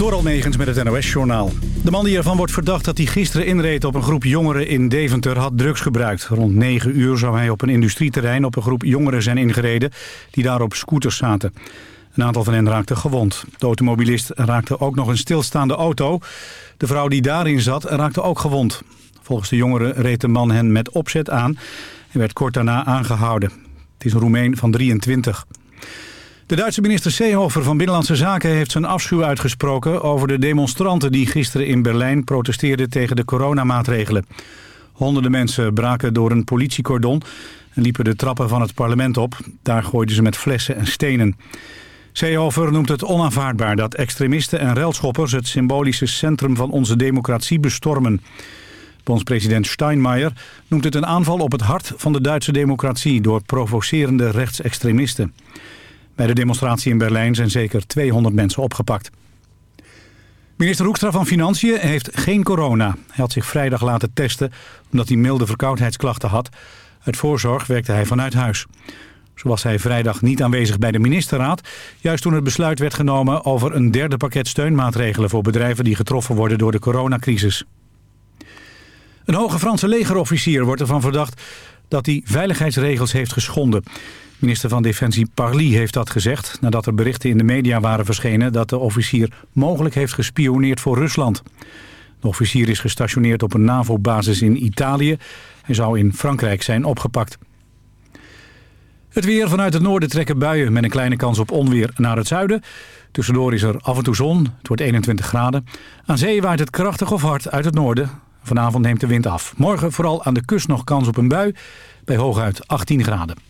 Door Negens met het NOS-journaal. De man die ervan wordt verdacht dat hij gisteren inreed op een groep jongeren in Deventer had drugs gebruikt. Rond 9 uur zou hij op een industrieterrein op een groep jongeren zijn ingereden die daar op scooters zaten. Een aantal van hen raakte gewond. De automobilist raakte ook nog een stilstaande auto. De vrouw die daarin zat raakte ook gewond. Volgens de jongeren reed de man hen met opzet aan en werd kort daarna aangehouden. Het is een Roemeen van 23. De Duitse minister Seehofer van Binnenlandse Zaken heeft zijn afschuw uitgesproken over de demonstranten die gisteren in Berlijn protesteerden tegen de coronamaatregelen. Honderden mensen braken door een politiecordon en liepen de trappen van het parlement op. Daar gooiden ze met flessen en stenen. Seehofer noemt het onaanvaardbaar dat extremisten en relschoppers het symbolische centrum van onze democratie bestormen. Bondspresident Steinmeier noemt het een aanval op het hart van de Duitse democratie door provocerende rechtsextremisten. Bij de demonstratie in Berlijn zijn zeker 200 mensen opgepakt. Minister Hoekstra van Financiën heeft geen corona. Hij had zich vrijdag laten testen omdat hij milde verkoudheidsklachten had. Uit voorzorg werkte hij vanuit huis. Zo was hij vrijdag niet aanwezig bij de ministerraad... juist toen het besluit werd genomen over een derde pakket steunmaatregelen... voor bedrijven die getroffen worden door de coronacrisis. Een hoge Franse legerofficier wordt ervan verdacht dat hij veiligheidsregels heeft geschonden. Minister van Defensie Parly heeft dat gezegd... nadat er berichten in de media waren verschenen... dat de officier mogelijk heeft gespioneerd voor Rusland. De officier is gestationeerd op een NAVO-basis in Italië. Hij zou in Frankrijk zijn opgepakt. Het weer vanuit het noorden trekken buien met een kleine kans op onweer naar het zuiden. Tussendoor is er af en toe zon. Het wordt 21 graden. Aan zee waait het krachtig of hard uit het noorden. Vanavond neemt de wind af. Morgen vooral aan de kust nog kans op een bui. Bij hooguit 18 graden.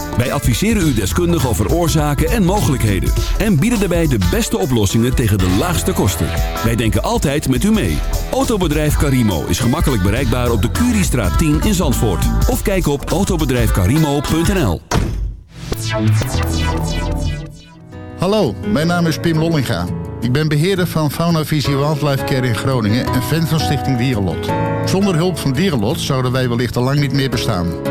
Wij adviseren u deskundig over oorzaken en mogelijkheden. En bieden daarbij de beste oplossingen tegen de laagste kosten. Wij denken altijd met u mee. Autobedrijf Carimo is gemakkelijk bereikbaar op de Curiestraat 10 in Zandvoort. Of kijk op autobedrijfcarimo.nl Hallo, mijn naam is Pim Lollinga. Ik ben beheerder van Fauna Visie Wildlife Care in Groningen en fan van Stichting Dierenlot. Zonder hulp van Dierenlot zouden wij wellicht al lang niet meer bestaan.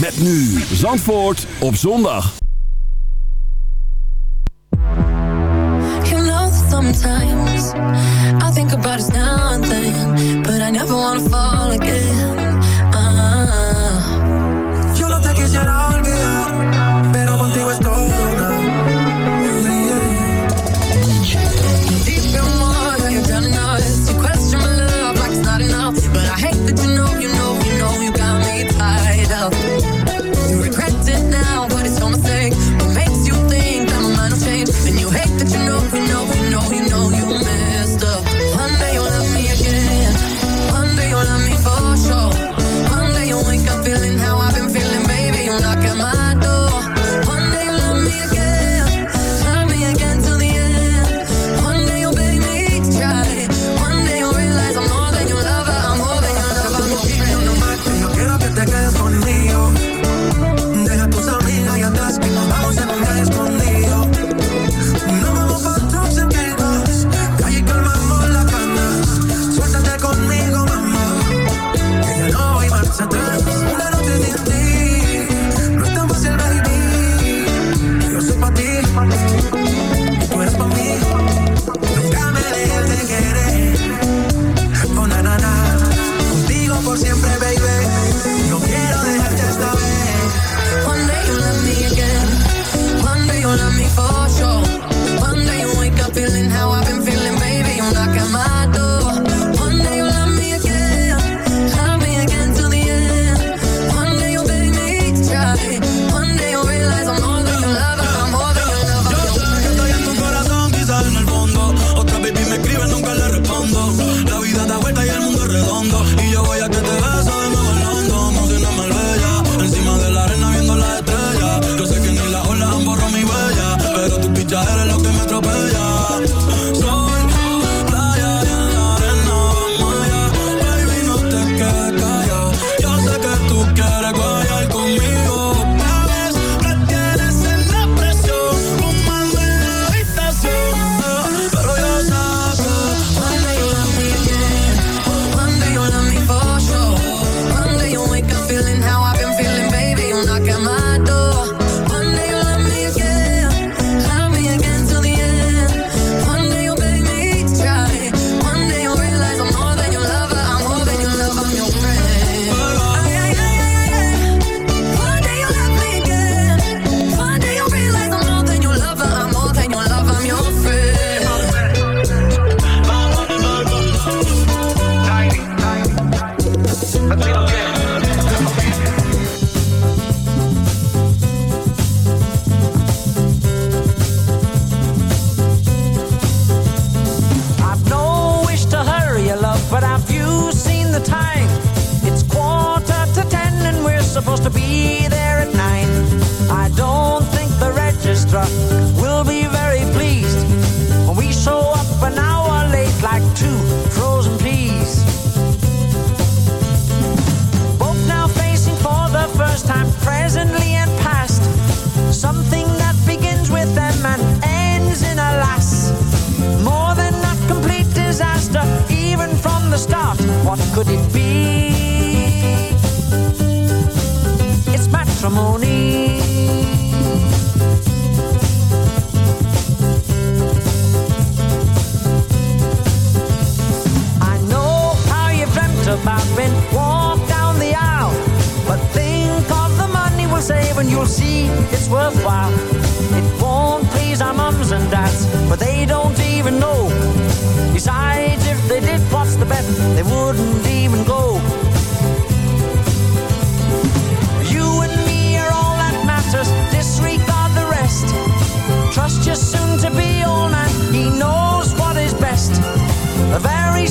Met nu Zandvoort op zondag. You know sometimes I think about us now and then, but I never wanna fall again.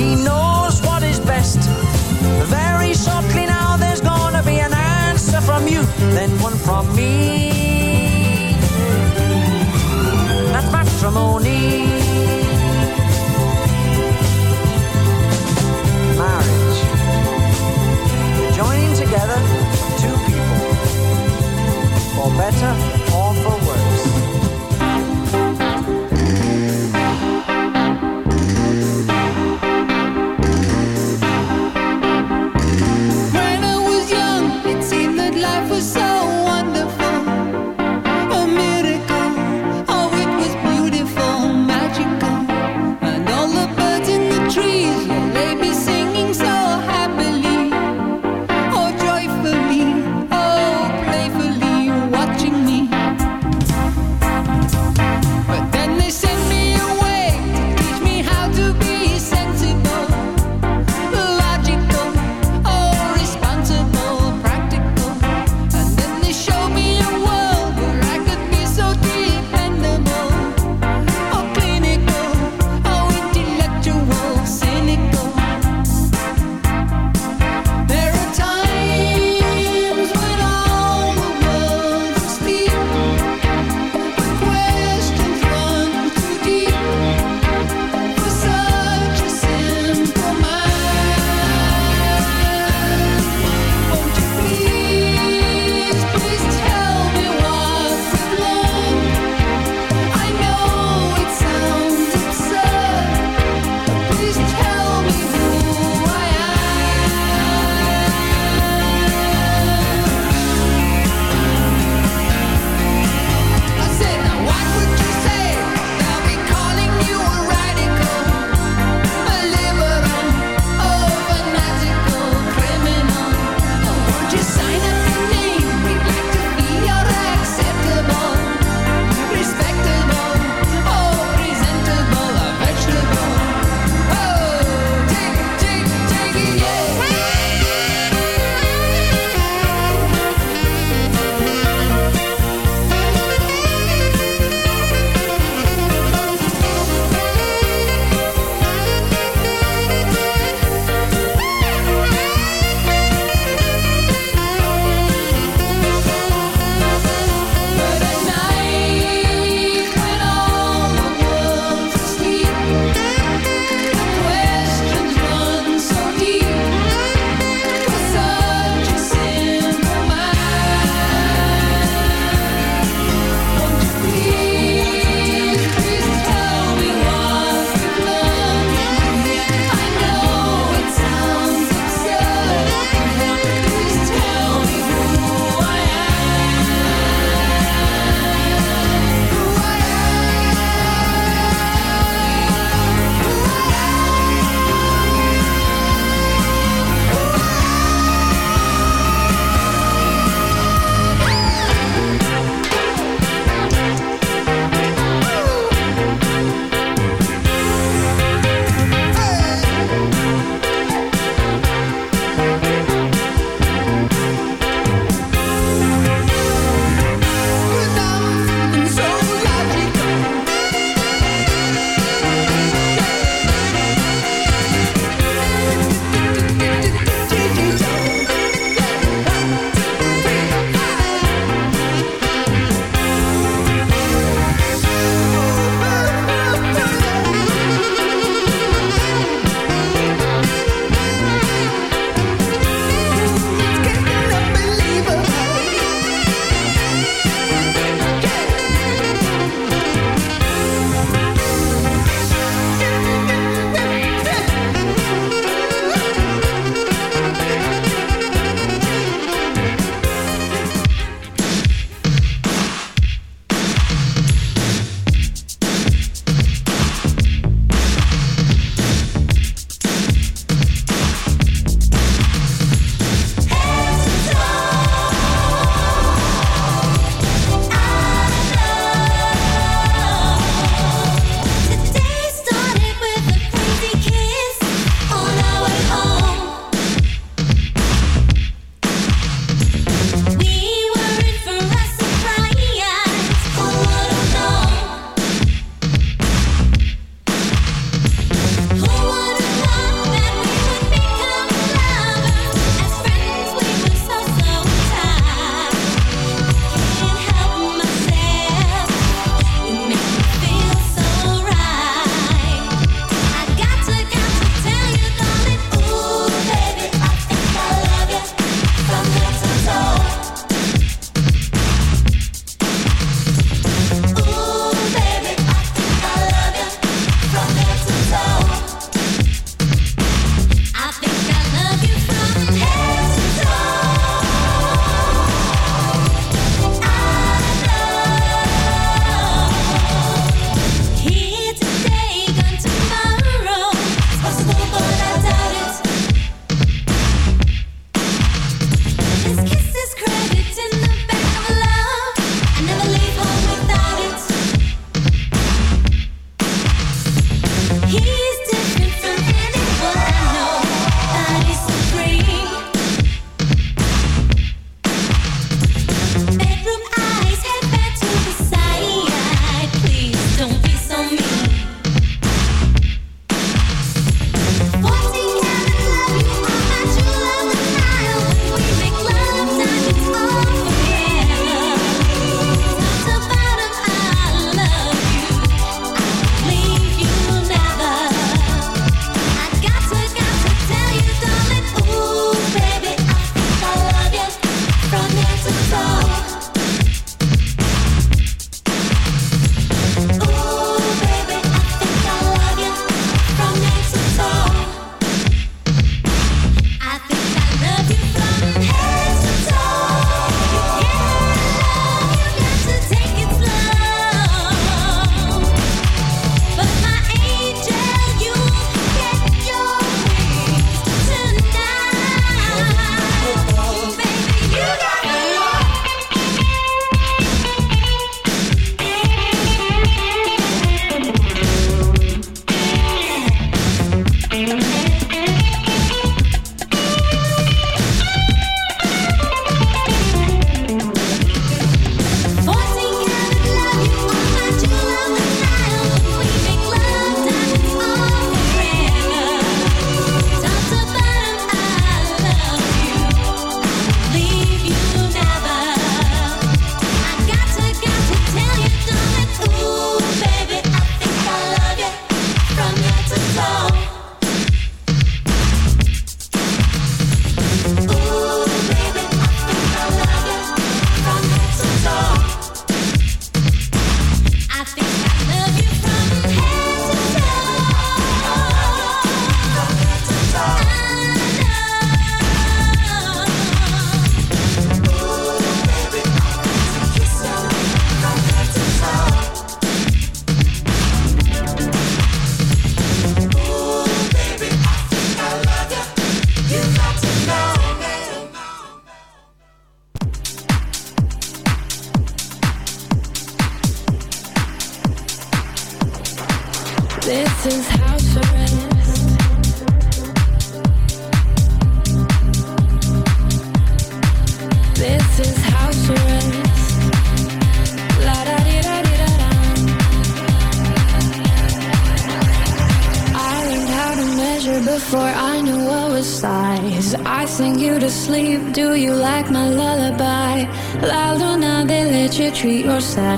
He knows what is best. Very shortly now, there's gonna be an answer from you, then one from me. That's matrimony. Marriage. Joining together two people for better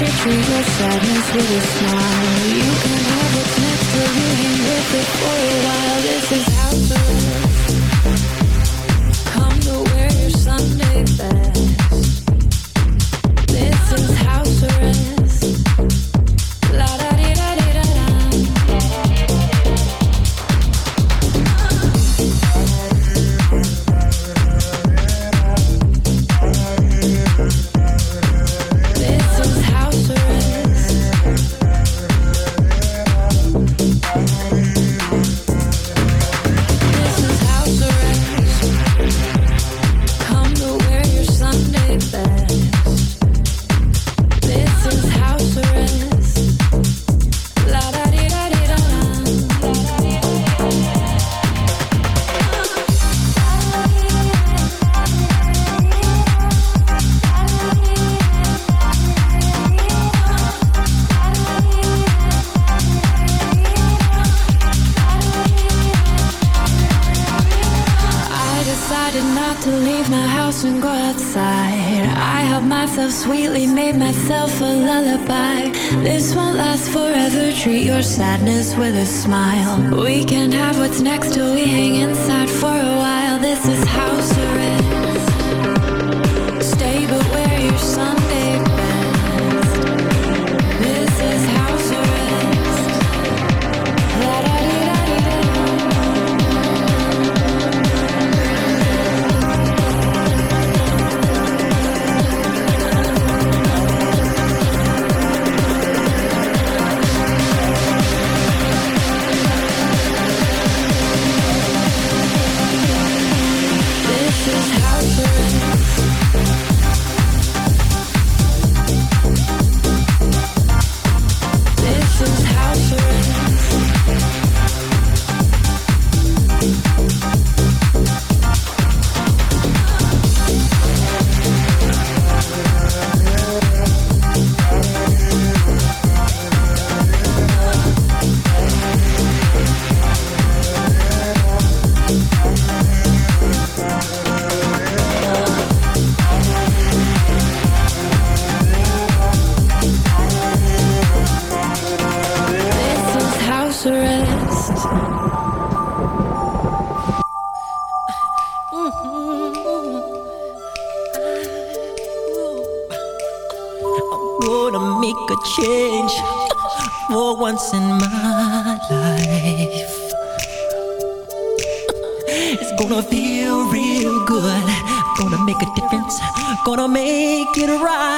you treat your sadness with a smile. You can have what's next to you and live it for a while. This is how to. sadness with a smile. We can have what's next till we hang inside for a while. gonna make it right.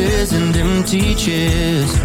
stares and empty chairs.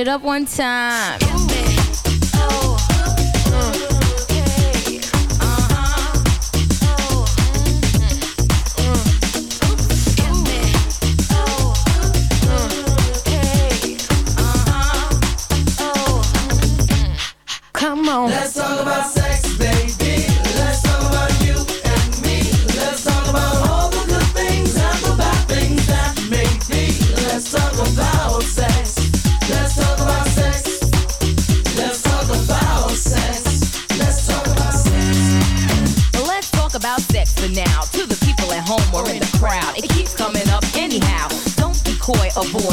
It up one time.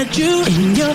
At you in your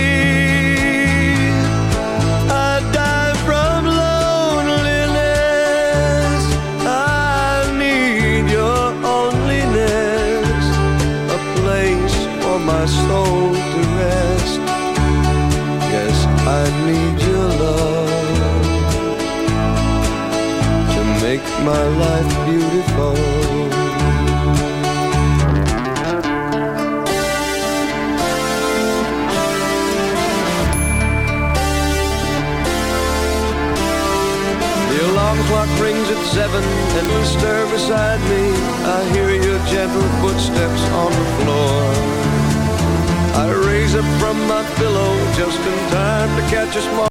My life beautiful. The alarm clock rings at seven and you stir beside me. I hear your gentle footsteps on the floor. I raise up from my pillow just in time to catch a small.